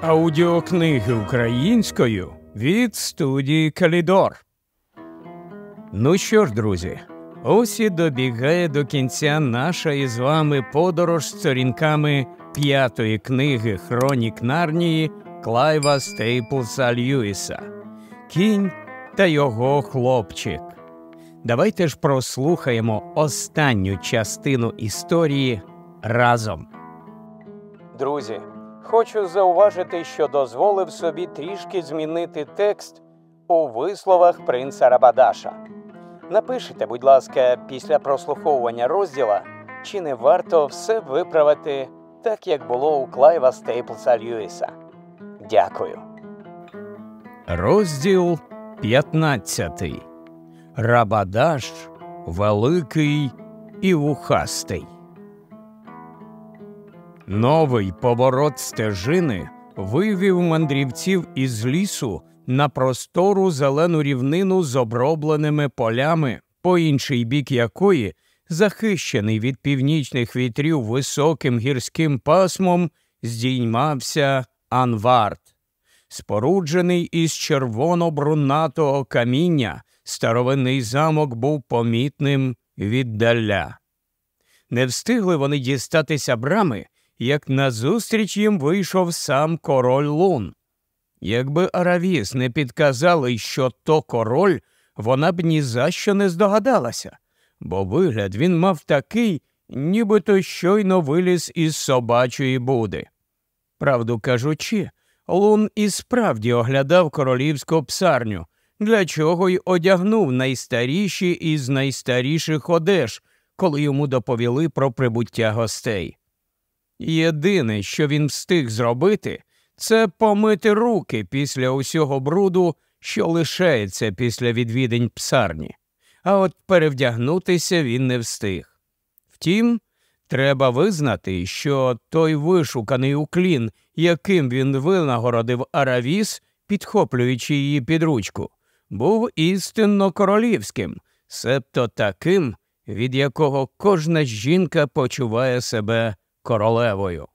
Аудіокниги українською від студії Калідор. Ну що ж, друзі, ось і добігає до кінця наша із вами подорож сторінками п'ятої книги Хронік Нарнії Клайва Стейплса Льюіса Кінь та його хлопчик. Давайте ж прослухаємо останню частину історії разом. Друзі, хочу зауважити, що дозволив собі трішки змінити текст у висловах принца Рабадаша. Напишіть, будь ласка, після прослуховування розділа, чи не варто все виправити так, як було у Клайва Стейплса Льюіса. Дякую. Розділ 15. Рабадаш великий і вухастий. Новий поворот стежини вивів мандрівців із лісу на простору зелену рівнину з обробленими полями, по інший бік якої, захищений від північних вітрів високим гірським пасмом, здіймався Анвард. Споруджений із червоно-брунатого каміння, старовинний замок був помітним віддаля. Не встигли вони дістатися брами, як назустріч їм вийшов сам король Лун. Якби Аравіс не підказали, що то король, вона б ні за що не здогадалася, бо вигляд він мав такий, нібито щойно виліз із собачої буди. Правду кажучи, Лун і справді оглядав королівську псарню, для чого й одягнув найстаріші із найстаріших одеж, коли йому доповіли про прибуття гостей. Єдине, що він встиг зробити, це помити руки після усього бруду, що лишається після відвідень псарні, а от перевдягнутися він не встиг. Втім, треба визнати, що той вишуканий уклін, яким він винагородив Аравіс, підхоплюючи її під ручку, був істинно королівським, себто таким, від якого кожна жінка почуває себе королевою.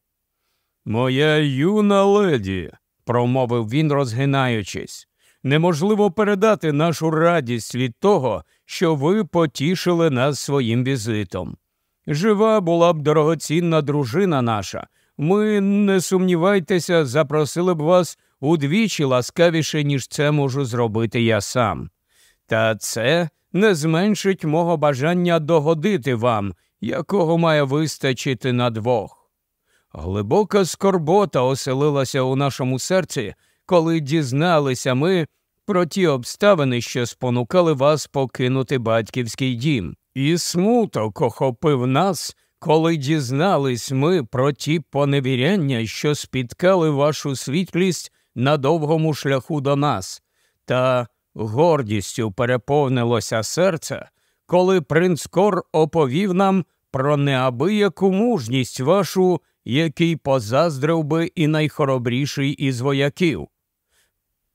Моя юна леді, промовив він, розгинаючись, неможливо передати нашу радість від того, що ви потішили нас своїм візитом. Жива була б дорогоцінна дружина наша. Ми, не сумнівайтеся, запросили б вас удвічі ласкавіше, ніж це можу зробити я сам. Та це не зменшить мого бажання догодити вам, якого має вистачити на двох. Глибока скорбота оселилася у нашому серці, коли дізналися ми про ті обставини, що спонукали вас покинути батьківський дім, і смуток охопив нас, коли дізнались ми про ті поневіряння, що спіткали вашу світлість на довгому шляху до нас, та гордістю переповнилося серце, коли принц Кор оповів нам про неабияку мужність вашу, який позаздрив би і найхоробріший із вояків.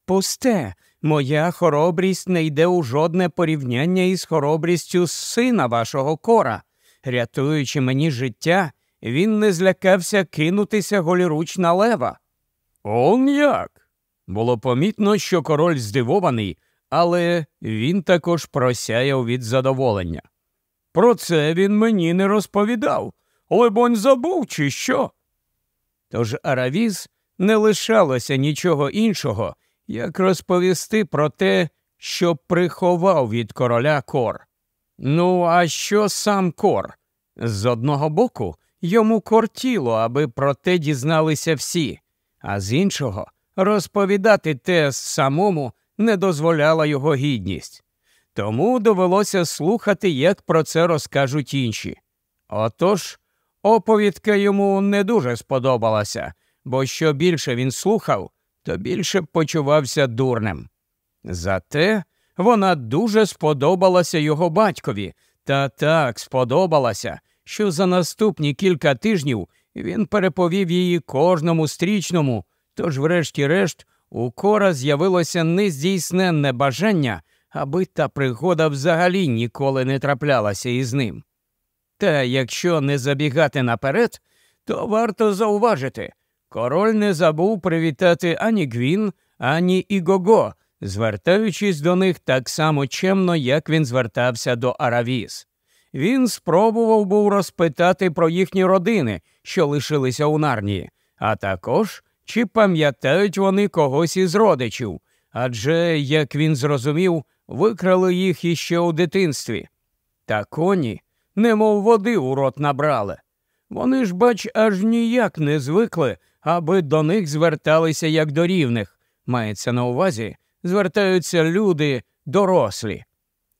Пусте, моя хоробрість не йде у жодне порівняння із хоробрістю сина вашого кора. Рятуючи мені життя, він не злякався кинутися голіруч на лева. Он як? Було помітно, що король здивований, але він також просяяв від задоволення. Про це він мені не розповідав. Либонь забув, чи що. Тож Аравіз не лишалося нічого іншого, як розповісти про те, що приховав від короля кор. Ну, а що сам кор? З одного боку, йому кортіло, аби про те дізналися всі, а з іншого розповідати те самому не дозволяла його гідність. Тому довелося слухати, як про це розкажуть інші. Отож, оповідка йому не дуже сподобалася, бо що більше він слухав, то більше почувався дурним. Зате вона дуже сподобалася його батькові, та так сподобалася, що за наступні кілька тижнів він переповів її кожному стрічному, тож, врешті-решт, у кора з'явилося нездійсненне бажання аби та пригода взагалі ніколи не траплялася із ним. Та якщо не забігати наперед, то варто зауважити король не забув привітати ані Гвін, ані Ігого, звертаючись до них так само чемно, як він звертався до Аравіс. Він спробував був розпитати про їхні родини, що лишилися у нарнії, а також чи пам'ятають вони когось із родичів, адже, як він зрозумів, викрали їх іще у дитинстві. Та коні, немов води у рот набрали. Вони ж, бач, аж ніяк не звикли, аби до них зверталися як до рівних. Мається на увазі, звертаються люди дорослі.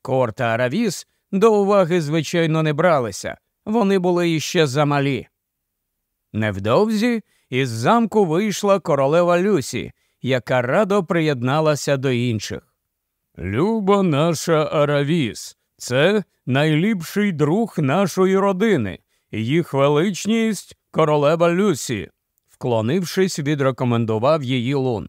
Кор та Аравіс до уваги, звичайно, не бралися, вони були іще замалі. Невдовзі із замку вийшла королева Люсі, яка радо приєдналася до інших. Люба наша Аравіс, це найліпший друг нашої родини, їх величність королева Люсі, вклонившись, відрекомендував її лун.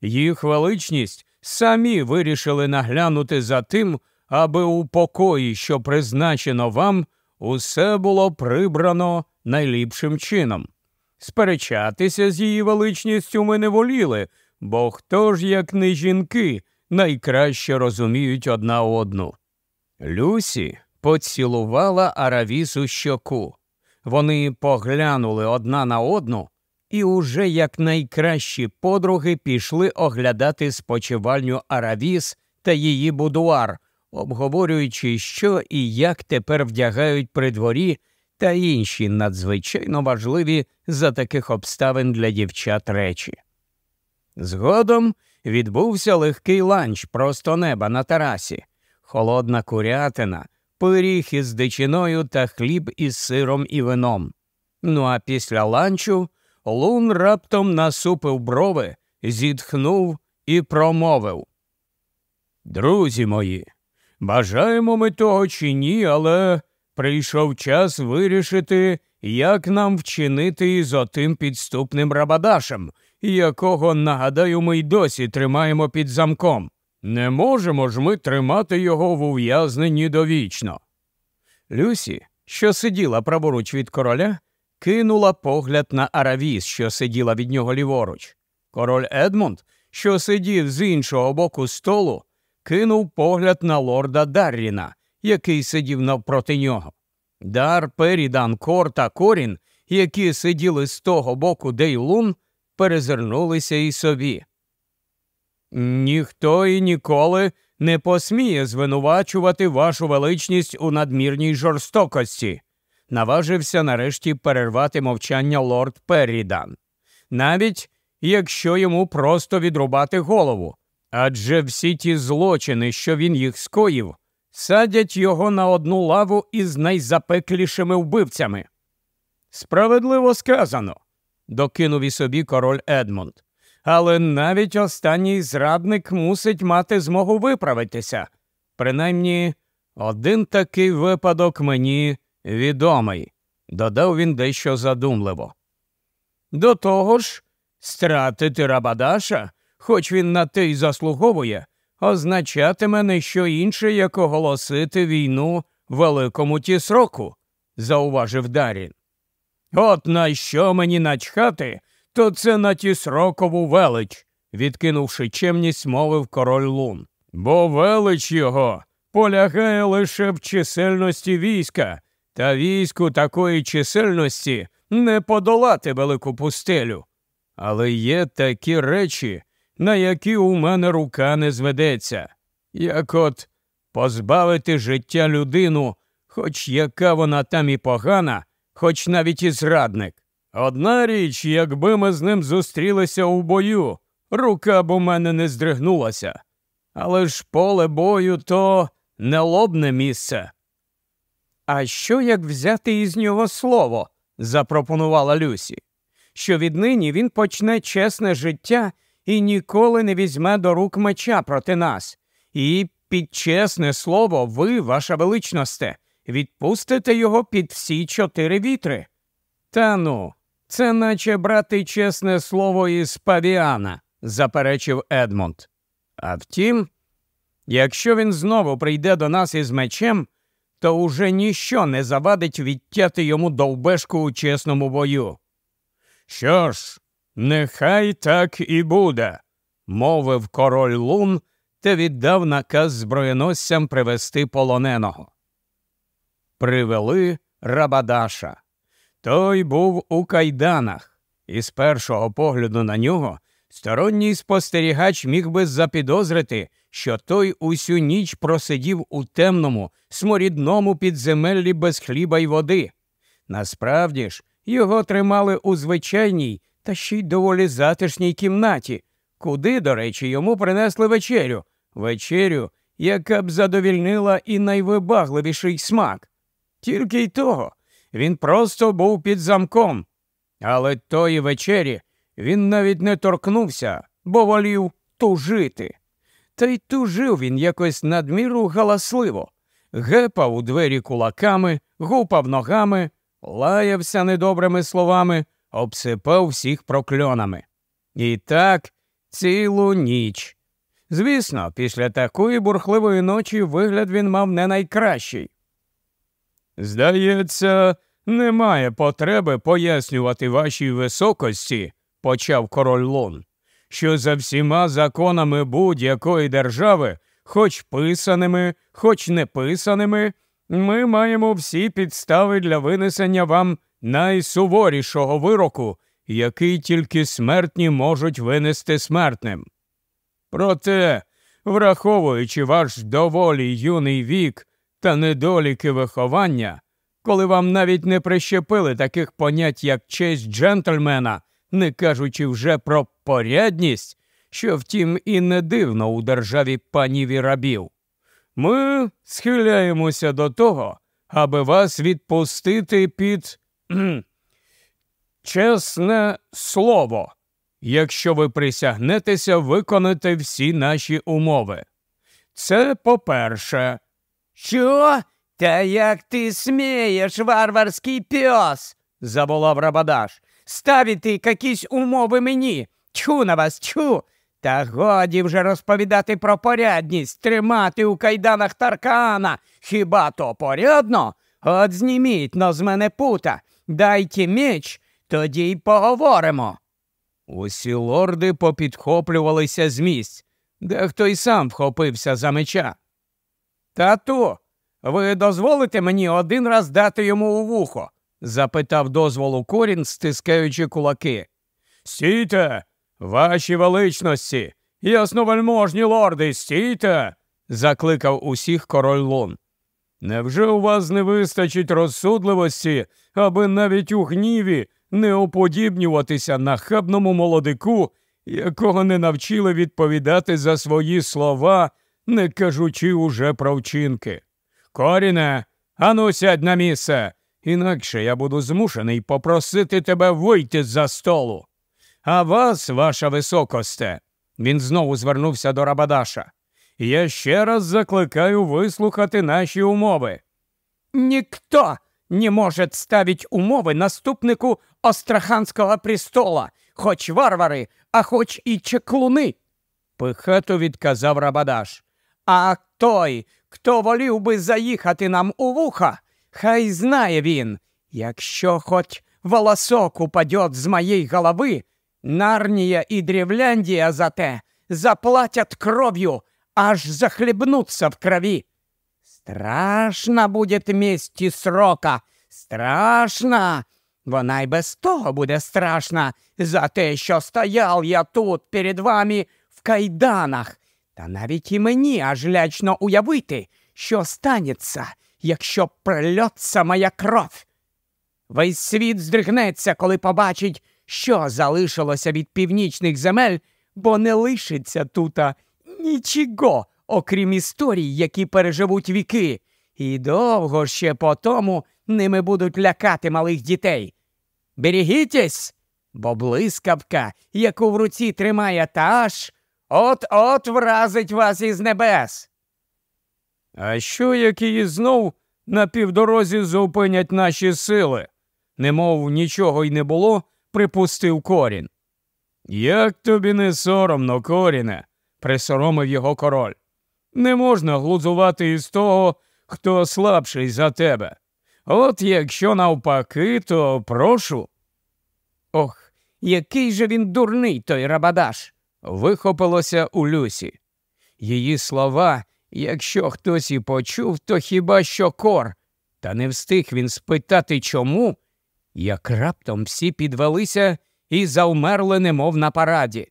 Їх величність самі вирішили наглянути за тим, аби у покої, що призначено вам, усе було прибрано найліпшим чином. Сперечатися з її величністю ми не воліли, бо хто ж, як не жінки, найкраще розуміють одна одну. Люсі поцілувала Аравісу щоку. Вони поглянули одна на одну і уже як найкращі подруги пішли оглядати спочивальню Аравіс та її будуар, обговорюючи, що і як тепер вдягають при дворі та інші надзвичайно важливі за таких обставин для дівчат речі. Згодом відбувся легкий ланч просто неба на терасі, холодна курятина, пиріг із дичиною та хліб із сиром і вином. Ну а після ланчу лун раптом насупив брови, зітхнув і промовив. Друзі мої, бажаємо ми того чи ні, але прийшов час вирішити, як нам вчинити із отим підступним рабадашем, якого, нагадаю, ми й досі тримаємо під замком. Не можемо ж ми тримати його в ув'язненні довічно. Люсі, що сиділа праворуч від короля, кинула погляд на Аравіс, що сиділа від нього ліворуч. Король Едмунд, що сидів з іншого боку столу, кинув погляд на лорда Дарріна, який сидів навпроти нього. Дар, Перідан, Кор та Корін, які сиділи з того боку, де й лун, перезирнулися і собі. Ніхто і ніколи не посміє звинувачувати вашу величність у надмірній жорстокості, наважився нарешті перервати мовчання лорд Перрідан. Навіть якщо йому просто відрубати голову. Адже всі ті злочини, що він їх скоїв, садять його на одну лаву із найзапеклішими вбивцями. Справедливо сказано, докинув і собі король Едмунд. Але навіть останній зрадник мусить мати змогу виправитися. Принаймні, один такий випадок мені відомий, додав він дещо задумливо. До того ж, стратити Рабадаша, хоч він на те й заслуговує, означатиме не що інше, як оголосити війну великому тісроку, зауважив Дарін. От на що мені начхати, то це на тісрокову велич, відкинувши чемність, мовив король Лун. Бо велич його полягає лише в чисельності війська, та війську такої чисельності не подолати велику пустелю. Але є такі речі, на які у мене рука не зведеться, як от позбавити життя людину, хоч яка вона там і погана, хоч навіть і зрадник. Одна річ, якби ми з ним зустрілися у бою, рука б у мене не здригнулася. Але ж поле бою то нелобне місце. А що як взяти із нього слово? запропонувала Люсі, що віднині він почне чесне життя і ніколи не візьме до рук меча проти нас. І під чесне слово, ви, ваша величносте, відпустите його під всі чотири вітри. Та ну, це наче брати чесне слово із павіана, заперечив Едмонд. А втім, якщо він знову прийде до нас із мечем, то уже ніщо не завадить відтяти йому довбешку у чесному бою. Що ж, Нехай так і буде, мовив король лун та віддав наказ зброєносцям привести полоненого. Привели Рабадаша. Той був у кайданах, і з першого погляду на нього сторонній спостерігач міг би запідозрити, що той усю ніч просидів у темному, сморідному підземеллі без хліба й води. Насправді ж, його тримали у звичайній та ще й доволі затишній кімнаті, куди, до речі, йому принесли вечерю, вечерю, яка б задовільнила і найвибагливіший смак. Тільки й того, він просто був під замком. Але тої вечері він навіть не торкнувся, бо волів тужити. Та й тужив він якось надміру галасливо, гепав у двері кулаками, гупав ногами, лаявся недобрими словами, обсипав всіх прокльонами. І так цілу ніч. Звісно, після такої бурхливої ночі вигляд він мав не найкращий. Здається, немає потреби пояснювати вашій високості, почав король Лун, що за всіма законами будь-якої держави, хоч писаними, хоч не писаними, ми маємо всі підстави для винесення вам найсуворішого вироку, який тільки смертні можуть винести смертним. Проте, враховуючи ваш доволі юний вік та недоліки виховання, коли вам навіть не прищепили таких понять, як честь джентльмена, не кажучи вже про порядність, що втім і не дивно у державі панів і рабів. Ми схиляємося до того, аби вас відпустити під чесне слово, якщо ви присягнетеся виконати всі наші умови. Це по-перше. Що? Та як ти смієш, варварський пес? заболав Рабадаш. Ставити якісь умови мені. Чу на вас, чу. Та годі вже розповідати про порядність, тримати у кайданах таркана. Хіба то порядно? От зніміть но з мене пута, дайте меч, тоді й поговоримо. Усі лорди попідхоплювалися з місць, дехто й сам вхопився за меча. Тату, ви дозволите мені один раз дати йому у вухо? запитав дозволу корін, стискаючи кулаки. Стійте, ваші величності, ясновельможні лорди, стійте. закликав усіх король Лун. Невже у вас не вистачить розсудливості, аби навіть у гніві не уподібнюватися нахабному молодику, якого не навчили відповідати за свої слова, не кажучи уже про вчинки? Коріне, ану сядь на місце, інакше я буду змушений попросити тебе вийти за столу. А вас, ваша високосте, він знову звернувся до Рабадаша. Я ще раз закликаю вислухати наші умови. Ніхто не може ставить умови наступнику Остраханського престола, хоч варвари, а хоч і чеклуни, пихато відказав Рабадаш. А той, хто волів би заїхати нам у вуха, хай знає він, якщо хоч волосок упадет з моєї голови, Нарнія і Древляндія за те заплатять кров'ю, аж захлебнуться в крові. Страшна буде місті срока, страшна. Вона й без того буде страшна за те, що стояв я тут перед вами в кайданах, та навіть і мені аж лячно уявити, що станеться, якщо прольється моя кров. Весь світ здригнеться, коли побачить, що залишилося від північних земель, бо не лишиться тута нічого, окрім історій, які переживуть віки, і довго ще по тому ними будуть лякати малих дітей. Берегітесь, бо блискавка, яку в руці тримає таш, от-от вразить вас із небес. А що, як її знов на півдорозі зупинять наші сили? Немов нічого й не було, припустив корін. Як тобі не соромно, коріне, присоромив його король. Не можна глузувати із того, хто слабший за тебе. От якщо навпаки, то прошу. Ох, Який же він дурний, той Рабадаш? вихопилося у Люсі. Її слова, якщо хтось і почув, то хіба що кор. Та не встиг він спитати чому, як раптом всі підвелися і завмерли, немов на параді.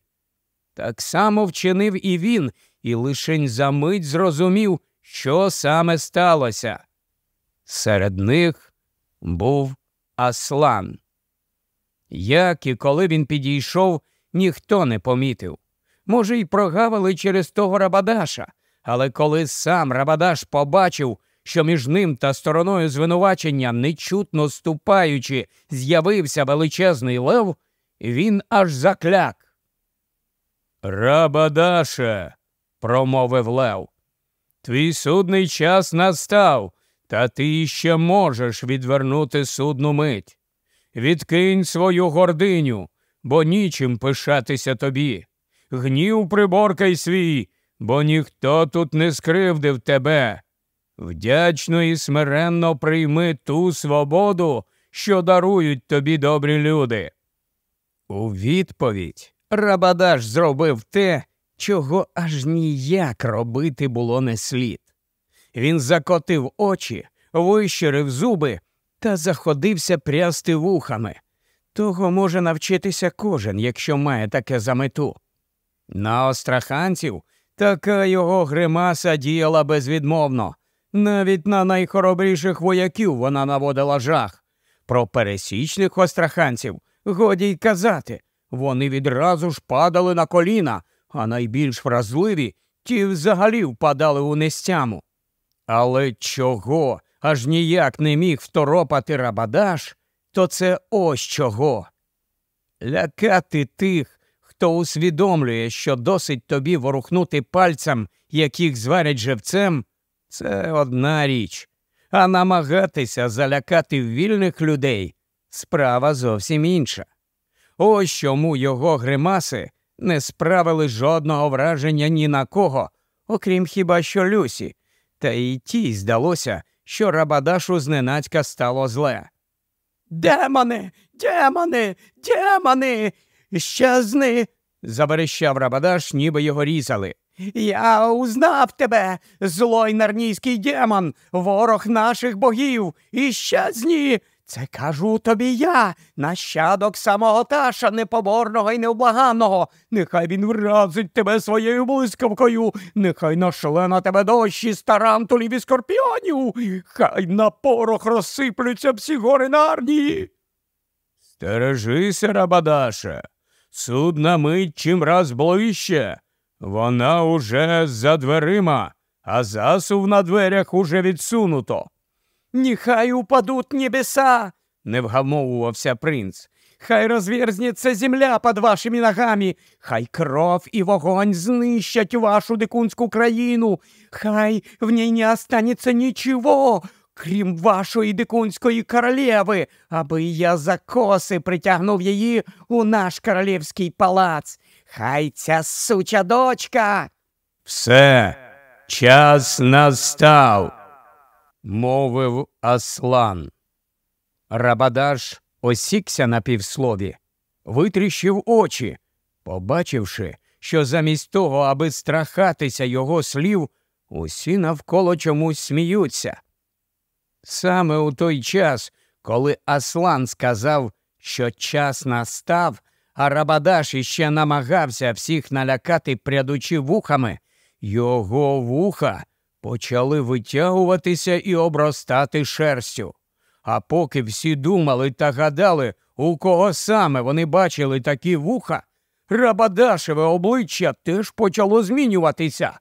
Так само вчинив і він, і лишень за мить зрозумів, що саме сталося. Серед них був Аслан. Як і коли він підійшов, ніхто не помітив. Може, й прогавили через того Рабадаша, але коли сам Рабадаш побачив, що між ним та стороною звинувачення, нечутно ступаючи, з'явився величезний лев, він аж закляк. Рабадаше, промовив Лев, твій судний час настав, та ти ще можеш відвернути судну мить. Відкинь свою гординю, бо нічим пишатися тобі. Гнів приборкай свій, бо ніхто тут не скривдив тебе. Вдячно і смиренно прийми ту свободу, що дарують тобі добрі люди. У відповідь Рабадаш зробив те, чого аж ніяк робити було не слід. Він закотив очі, вищирив зуби та заходився прясти вухами. Того може навчитися кожен, якщо має таке за мету. На остраханців така його гримаса діяла безвідмовно. Навіть на найхоробріших вояків вона наводила жах. Про пересічних остраханців годі й казати. Вони відразу ж падали на коліна, а найбільш вразливі ті взагалі впадали у нестяму. Але чого аж ніяк не міг второпати Рабадаш, то це ось чого. Лякати тих, хто усвідомлює, що досить тобі ворухнути пальцем, яких зварять живцем, це одна річ, а намагатися залякати вільних людей справа зовсім інша. Ось чому його гримаси не справили жодного враження ні на кого, окрім хіба що Люсі, та й тій здалося, що Рабадашу зненацька стало зле. Демони, демони, демони, щезни. заверещав Рабадаш, ніби його різали. Я узнав тебе, злой нарнійський демон, ворог наших богів, і щезні. Це кажу тобі я, нащадок самого таша непоборного і невблаганного. Нехай він вразить тебе своєю блискавкою, нехай нашле на тебе дощі з тарантулів і скорпіонів, хай на порох розсиплються всі гори нарнії. Стережися, Рабадаше, судна мить чим раз ближче. Вона уже за дверима, а засув на дверях уже відсунуто. Нехай упадуть небеса, не вгамовувався принц. Хай розверзнеться земля під вашими ногами, хай кров і вогонь знищать вашу дикунську країну, хай в ній не останеться нічого, крім вашої дикунської королеви, аби я за коси притягнув її у наш королівський палац. Хай ця суча дочка. Все, час настав мовив Аслан. Рабадаш осікся на півслові, витріщив очі, побачивши, що замість того, аби страхатися його слів, усі навколо чомусь сміються. Саме у той час, коли Аслан сказав, що час настав, а Рабадаш іще намагався всіх налякати прядучи вухами, його вуха почали витягуватися і обростати шерстю. А поки всі думали та гадали, у кого саме вони бачили такі вуха, Рабадашеве обличчя теж почало змінюватися.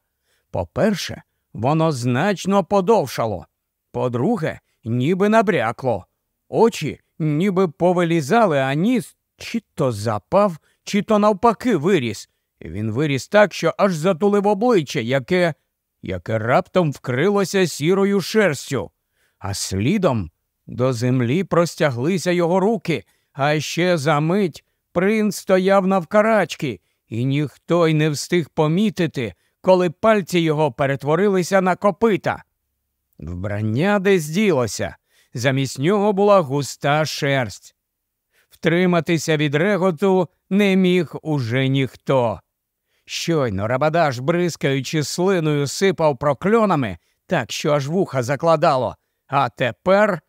По-перше, воно значно подовшало. По-друге, ніби набрякло. Очі ніби повилізали, а ніс чи то запав, чи то навпаки виріс. Він виріс так, що аж затулив обличчя, яке яке раптом вкрилося сірою шерстю, а слідом до землі простяглися його руки, а ще за мить принц стояв навкарачки, і ніхто й не встиг помітити, коли пальці його перетворилися на копита. Вбрання десь ділося, замість нього була густа шерсть. Втриматися від реготу не міг уже ніхто. Щойно Рабадаш, бризкаючи слиною, сипав прокльонами, так що аж вуха закладало. А тепер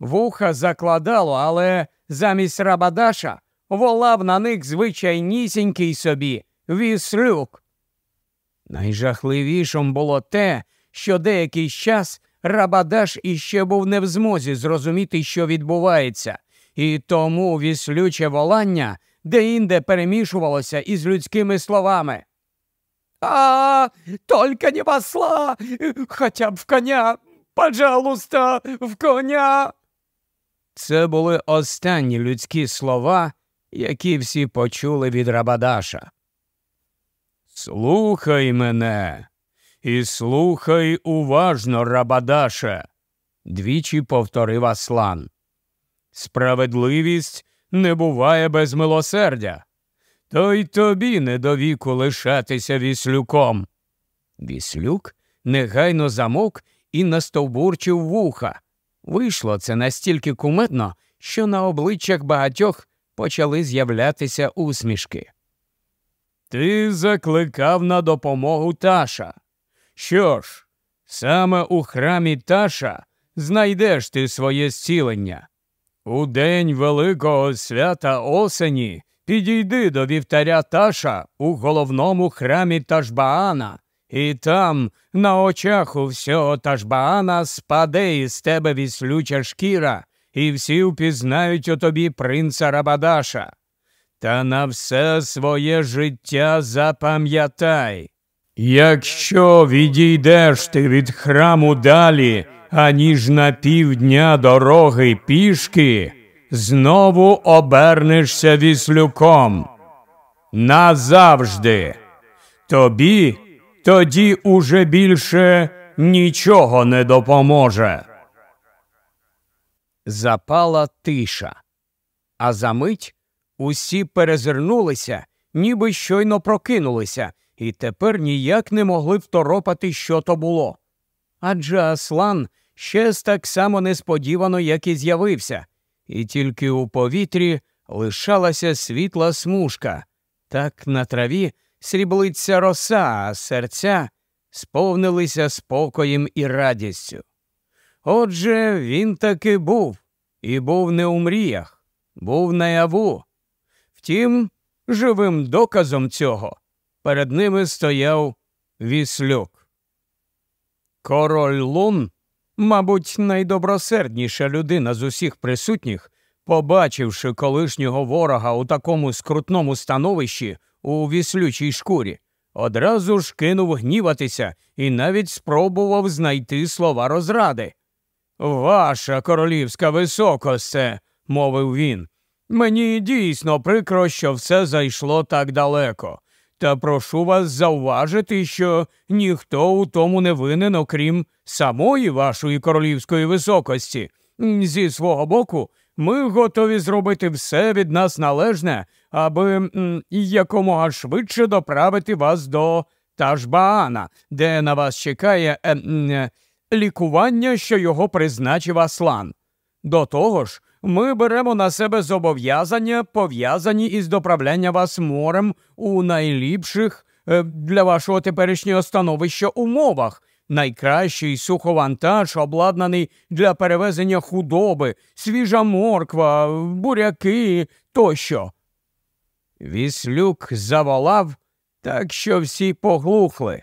вуха закладало, але замість Рабадаша волав на них звичайнісінький собі віслюк. Найжахливішим було те, що деякий час Рабадаш іще був не в змозі зрозуміти, що відбувається, і тому віслюче волання де-інде перемішувалося із людськими словами. А, только не посла, хоча б в коня, пожалуйста, в коня. Це були останні людські слова, які всі почули від Рабадаша. Слухай мене і слухай уважно, Рабадаше, двічі повторив Аслан. Справедливість не буває без милосердя. То й тобі не до віку лишатися віслюком. Віслюк негайно замовк і настовбурчив вуха. Вийшло це настільки кумедно, що на обличчях багатьох почали з'являтися усмішки. Ти закликав на допомогу Таша. Що ж, саме у храмі Таша знайдеш ти своє зцілення. У день Великого свята осені підійди до вівтаря Таша у головному храмі Ташбаана, і там, на очах у всього Ташбаана, спаде із тебе віслюча шкіра, і всі впізнають у тобі принца Рабадаша. Та на все своє життя запам'ятай. Якщо відійдеш ти від храму далі, аніж на півдня дороги пішки, знову обернешся віслюком. Назавжди. Тобі тоді уже більше нічого не допоможе. Запала тиша, а за мить усі перезирнулися, ніби щойно прокинулися, і тепер ніяк не могли второпати, що то було. Адже Аслан ще так само несподівано, як і з'явився, і тільки у повітрі лишалася світла смужка. Так на траві сріблиться роса, а серця сповнилися спокоєм і радістю. Отже, він таки був, і був не у мріях, був наяву. Втім, живим доказом цього перед ними стояв віслюк. Король Лун, мабуть, найдобросердніша людина з усіх присутніх, побачивши колишнього ворога у такому скрутному становищі у віслючій шкурі, одразу ж кинув гніватися і навіть спробував знайти слова розради. Ваша королівська високосте, мовив він, мені дійсно прикро, що все зайшло так далеко. Та прошу вас зауважити, що ніхто у тому не винен, окрім самої вашої королівської високості. Зі свого боку, ми готові зробити все від нас належне, аби якомога швидше доправити вас до Ташбаана, де на вас чекає е, е, лікування, що його призначив Аслан. До того ж, ми беремо на себе зобов'язання, пов'язані із доправляння вас морем у найліпших е, для вашого теперішнього становища умовах. Найкращий суховантаж, обладнаний для перевезення худоби, свіжа морква, буряки тощо. Віслюк заволав, так що всі поглухли,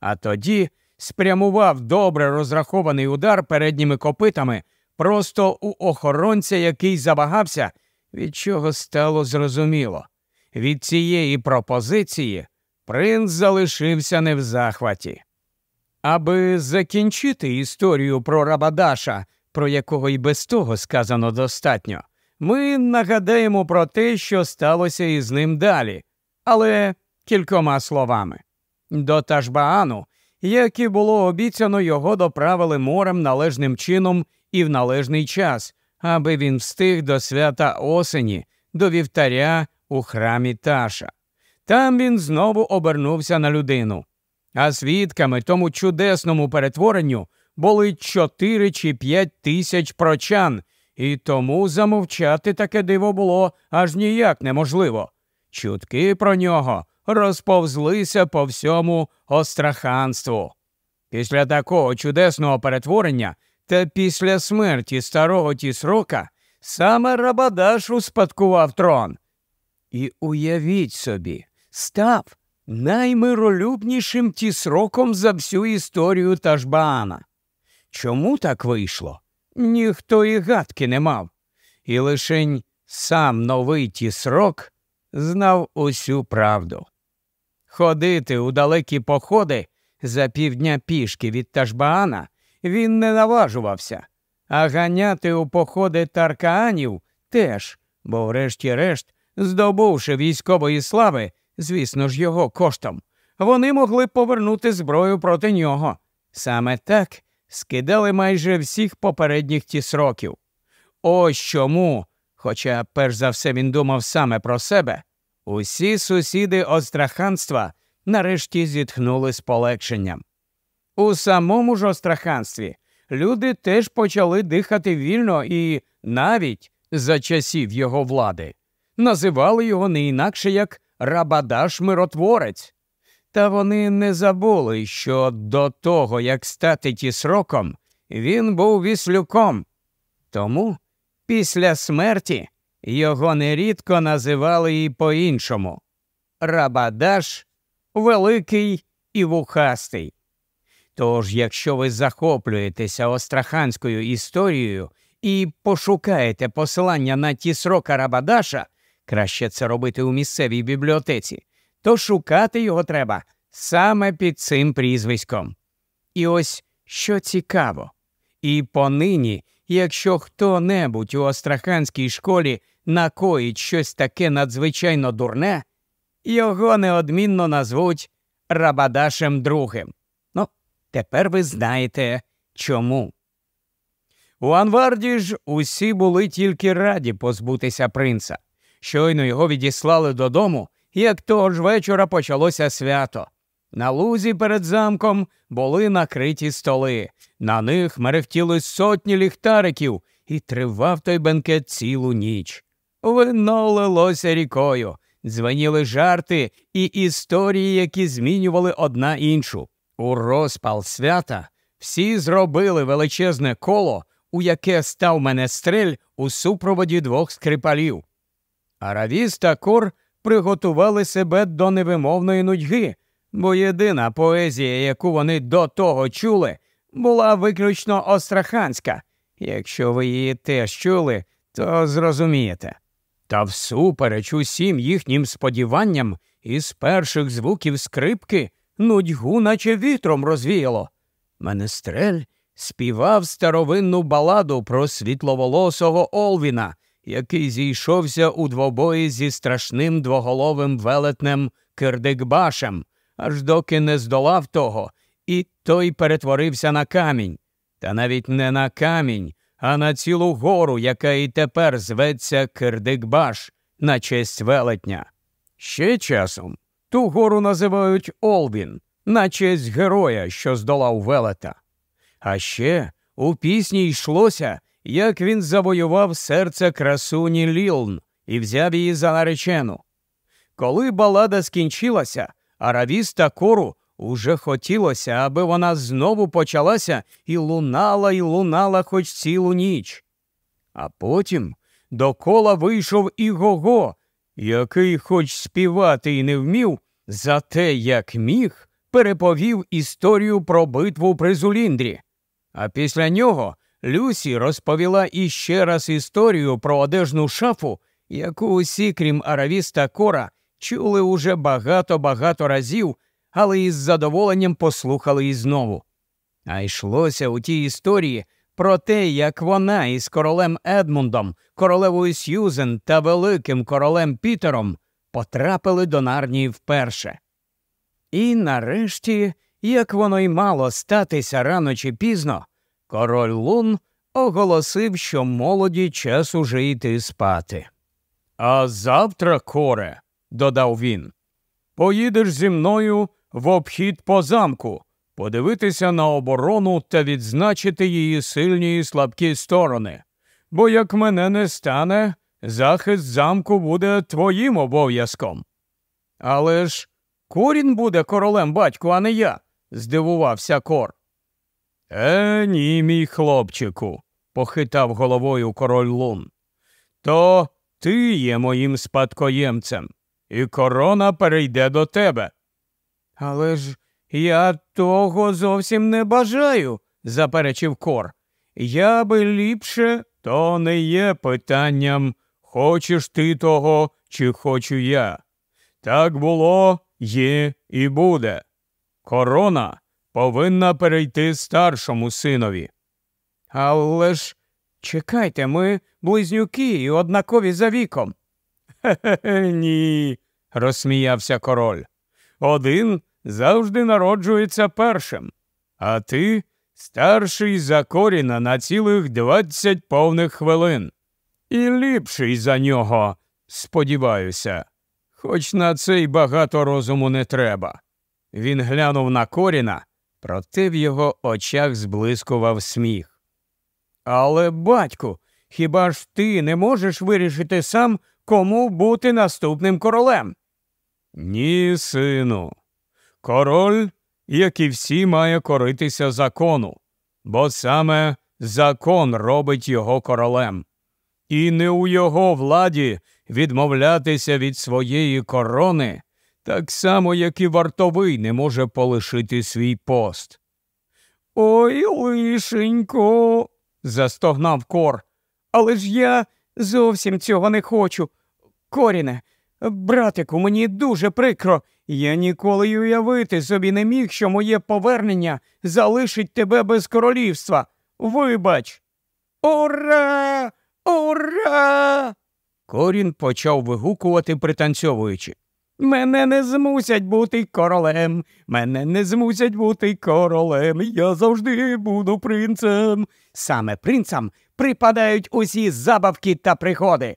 а тоді спрямував добре розрахований удар передніми копитами просто у охоронця, який забагався, від чого стало зрозуміло. Від цієї пропозиції принц залишився не в захваті. Аби закінчити історію про Рабадаша, про якого й без того сказано достатньо, ми нагадаємо про те, що сталося із ним далі, але кількома словами. До Ташбаану, як і було обіцяно, його доправили морем належним чином і в належний час, аби він встиг до свята осені, до вівтаря у храмі Таша. Там він знову обернувся на людину. А свідками тому чудесному перетворенню були чотири чи п'ять тисяч прочан, і тому замовчати таке диво було аж ніяк неможливо. Чутки про нього розповзлися по всьому остраханству. Після такого чудесного перетворення та після смерті старого тісрока саме Рабадаш успадкував трон. І уявіть собі, став наймиролюбнішим тісроком за всю історію Ташбаана. Чому так вийшло? Ніхто і гадки не мав. І лишень сам новий тісрок знав усю правду. Ходити у далекі походи за півдня пішки від Ташбаана він не наважувався, а ганяти у походи таркаанів теж, бо, врешті-решт, здобувши військової слави, звісно ж, його коштом, вони могли повернути зброю проти нього. Саме так скидали майже всіх попередніх тісроків. Ось чому, хоча перш за все він думав саме про себе, усі сусіди остраханства нарешті зітхнули з полегшенням. У самому ж остраханстві люди теж почали дихати вільно і навіть за часів його влади називали його не інакше як Рабадаш миротворець. Та вони не забули, що до того, як стати тісроком, він був віслюком. Тому після смерті його нерідко називали і по-іншому Рабадаш великий і вухастий. Тож, якщо ви захоплюєтеся остраханською історією і пошукаєте посилання на тісрока Рабадаша, краще це робити у місцевій бібліотеці, то шукати його треба саме під цим прізвиськом. І ось що цікаво. І понині, якщо хто небудь у Остраханській школі накоїть щось таке надзвичайно дурне, його неодмінно назвуть Рабадашем Другим. Тепер ви знаєте чому. У Анварді ж усі були тільки раді позбутися принца. Щойно його відіслали додому, як того ж вечора почалося свято. На лузі перед замком були накриті столи, на них мерехтіли сотні ліхтариків, і тривав той бенкет цілу ніч. Вино лилося рікою, дзвеніли жарти і історії, які змінювали одна іншу. У розпал свята всі зробили величезне коло, у яке став менестрель у супроводі двох скрипалів. Аравіс та кор приготували себе до невимовної нудьги, бо єдина поезія, яку вони до того чули, була виключно остраханська. Якщо ви її теж чули, то зрозумієте. Та всупереч усім їхнім сподіванням, із перших звуків скрипки нудьгу, наче вітром розвіяло. Менестрель співав старовинну баладу про світловолосого Олвіна, який зійшовся у двобої зі страшним двоголовим велетнем Кирдикбашем, аж доки не здолав того, і той перетворився на камінь. Та навіть не на камінь, а на цілу гору, яка і тепер зветься Кирдикбаш на честь велетня. Ще часом ту гору називають Олвін на честь героя, що здолав велета. А ще у пісні йшлося, як він завоював серце красуні Лілн і взяв її за наречену. Коли балада скінчилася, Аравіс та кору уже хотілося, аби вона знову почалася і лунала і лунала хоч цілу ніч. А потім до кола вийшов і Гого, який, хоч співати й не вмів, за те, як міг, переповів історію про битву при Зуліндрі. А після нього Люсі розповіла іще раз історію про одежну шафу, яку усі, крім Аравіста Кора, чули уже багато-багато разів, але із задоволенням послухали і знову. А йшлося у тій історії про те, як вона із королем Едмундом, королевою Сьюзен та великим королем Пітером потрапили до Нарнії вперше. І нарешті, як воно й мало статися рано чи пізно, король Лун оголосив, що молоді час уже йти спати. А завтра, коре, додав він, поїдеш зі мною в обхід по замку, подивитися на оборону та відзначити її сильні і слабкі сторони. бо як мене не стане, захист замку буде твоїм обов'язком. Але ж Корін буде королем батьку, а не я, здивувався Кор. Е, ні, мій хлопчику, похитав головою король Лун. То ти є моїм спадкоємцем, і корона перейде до тебе. Але ж я того зовсім не бажаю, заперечив Кор. Я би ліпше то не є питанням, хочеш ти того, чи хочу я. Так було, є і буде. Корона повинна перейти старшому синові. Але ж чекайте, ми близнюки і однакові за віком. Хе-хе, ні, розсміявся король. Один завжди народжується першим, а ти старший за коріна на цілих двадцять повних хвилин. І ліпший за нього, сподіваюся, хоч на це й багато розуму не треба. Він глянув на коріна, проте в його очах зблискував сміх. Але, батьку, хіба ж ти не можеш вирішити сам, кому бути наступним королем? Ні, сину. Король, як і всі, має коритися закону, бо саме закон робить його королем. І не у його владі відмовлятися від своєї корони, так само, як і вартовий не може полишити свій пост. Ой, лишенько, застогнав кор. Але ж я зовсім цього не хочу. Коріне, братику, мені дуже прикро. Я ніколи й уявити собі не міг, що моє повернення залишить тебе без королівства. Вибач. Ура! Ура! Корін почав вигукувати, пританцьовуючи. Мене не змусять бути королем, мене не змусять бути королем. Я завжди буду принцем. Саме принцам припадають усі забавки та пригоди.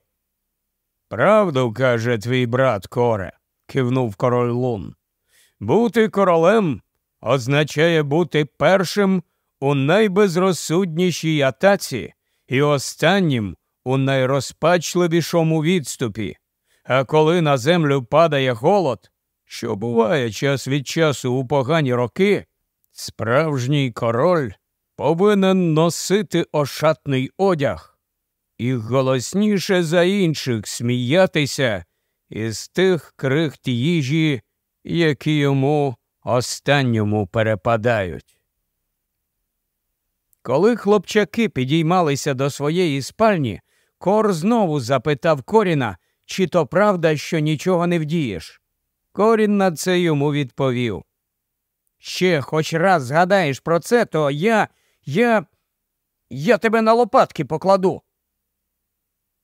Правду каже твій брат Коре, кивнув король Лун. Бути королем означає бути першим у найбезрозсуднішій атаці і останнім у найрозпачливішому відступі. А коли на землю падає голод, що буває час від часу у погані роки, справжній король повинен носити ошатний одяг і голосніше за інших сміятися із тих крихт їжі, які йому останньому перепадають. Коли хлопчаки підіймалися до своєї спальні, Кор знову запитав Коріна, чи то правда, що нічого не вдієш. Корін на це йому відповів. Ще хоч раз згадаєш про це, то я, я, я тебе на лопатки покладу.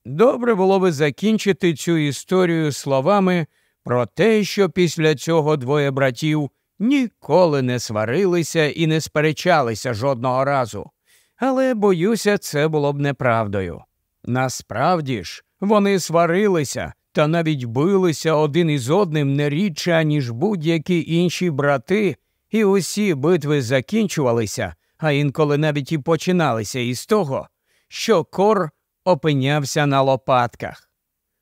Добре було би закінчити цю історію словами про те, що після цього двоє братів ніколи не сварилися і не сперечалися жодного разу. Але, боюся, це було б неправдою. Насправді ж, вони сварилися та навіть билися один із одним не рідше, ніж будь-які інші брати, і усі битви закінчувалися, а інколи навіть і починалися із того, що кор опинявся на лопатках.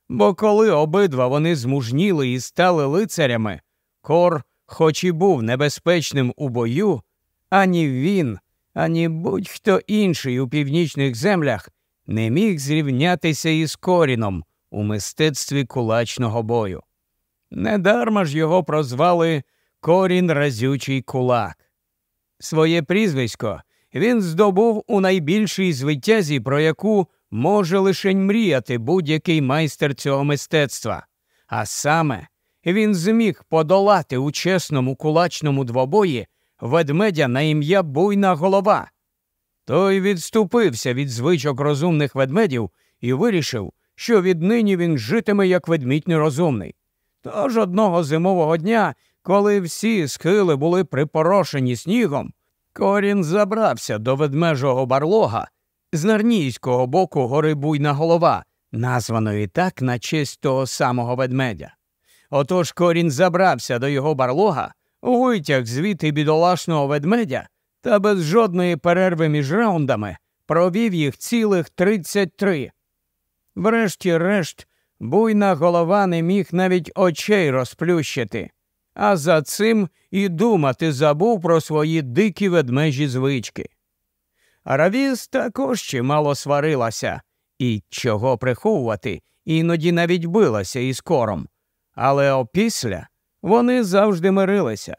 Бо коли обидва вони змужніли і стали лицарями, кор, хоч і був небезпечним у бою, ані він, ані будь-хто інший у північних землях не міг зрівнятися із коріном у мистецтві кулачного бою. Недарма ж його прозвали Корін разючий кулак. Своє прізвисько він здобув у найбільшій звитязі, про яку може лише мріяти будь-який майстер цього мистецтва. А саме він зміг подолати у чесному кулачному двобої ведмедя на ім'я Буйна голова. Той відступився від звичок розумних ведмедів і вирішив, що віднині він житиме як ведмідь нерозумний. Тож одного зимового дня, коли всі схили були припорошені снігом, корін забрався до ведмежого барлога з нарнійського боку гори буйна голова, названої так на честь того самого ведмедя. Отож корін забрався до його барлога, витяг звідти бідолашного ведмедя та без жодної перерви між раундами провів їх цілих 33. Врешті-решт, буйна голова не міг навіть очей розплющити, а за цим і думати забув про свої дикі ведмежі звички. Аравіс також чимало сварилася і, чого приховувати, іноді навіть билася із кором, але опісля вони завжди мирилися.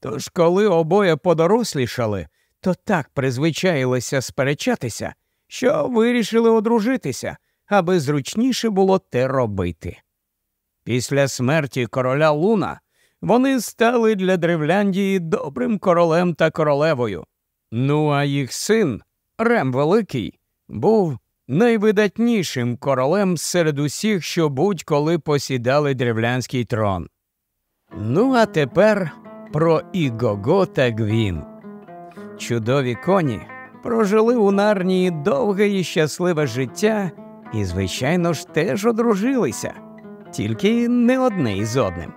Тож, коли обоє подорослішали, то так призвичаїлися сперечатися, що вирішили одружитися, аби зручніше було те робити. Після смерті короля Луна вони стали для Древляндії добрим королем та королевою. Ну а їх син, Рем Великий, був найвидатнішим королем серед усіх, що будь-коли посідали древлянський трон. Ну, а тепер про Ігого та Гвін. Чудові коні прожили у нарнії довге і щасливе життя і, звичайно ж, теж одружилися, тільки не одне із одним.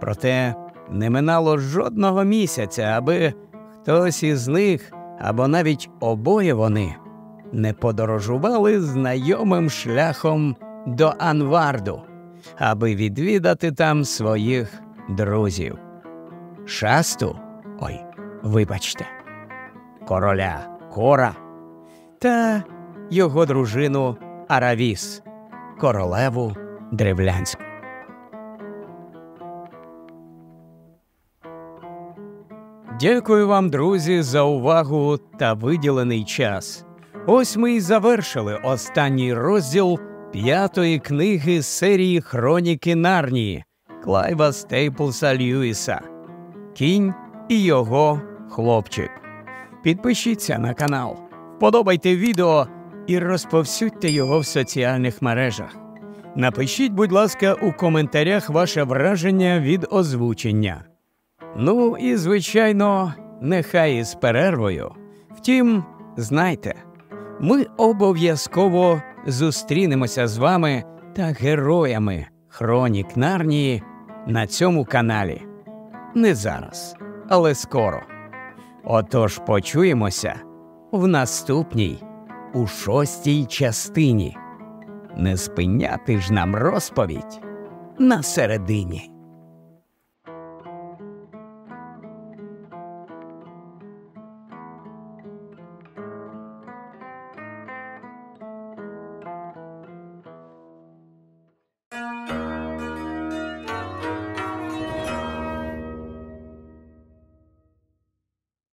Проте не минало жодного місяця, аби хтось із них або навіть обоє вони не подорожували знайомим шляхом до Анварду, аби відвідати там своїх друзів. Шасту, ой, вибачте, короля Кора та його дружину Аравіс, королеву древлянську. Дякую вам, друзі, за увагу та виділений час. Ось ми й завершили останній розділ п'ятої книги серії Хроніки Нарнії Клайва Стейплса Льюіса. Кінь і його хлопчик. Підпишіться на канал, вподобайте відео і розповсюдьте його в соціальних мережах. Напишіть, будь ласка, у коментарях ваше враження від озвучення. Ну і, звичайно, нехай із перервою. Втім, знайте, ми обов'язково зустрінемося з вами та героями Хронік Нарнії на цьому каналі. Не зараз, але скоро. Отож почуємося в наступній, у шостій частині. Не спиняти ж нам розповідь на середині.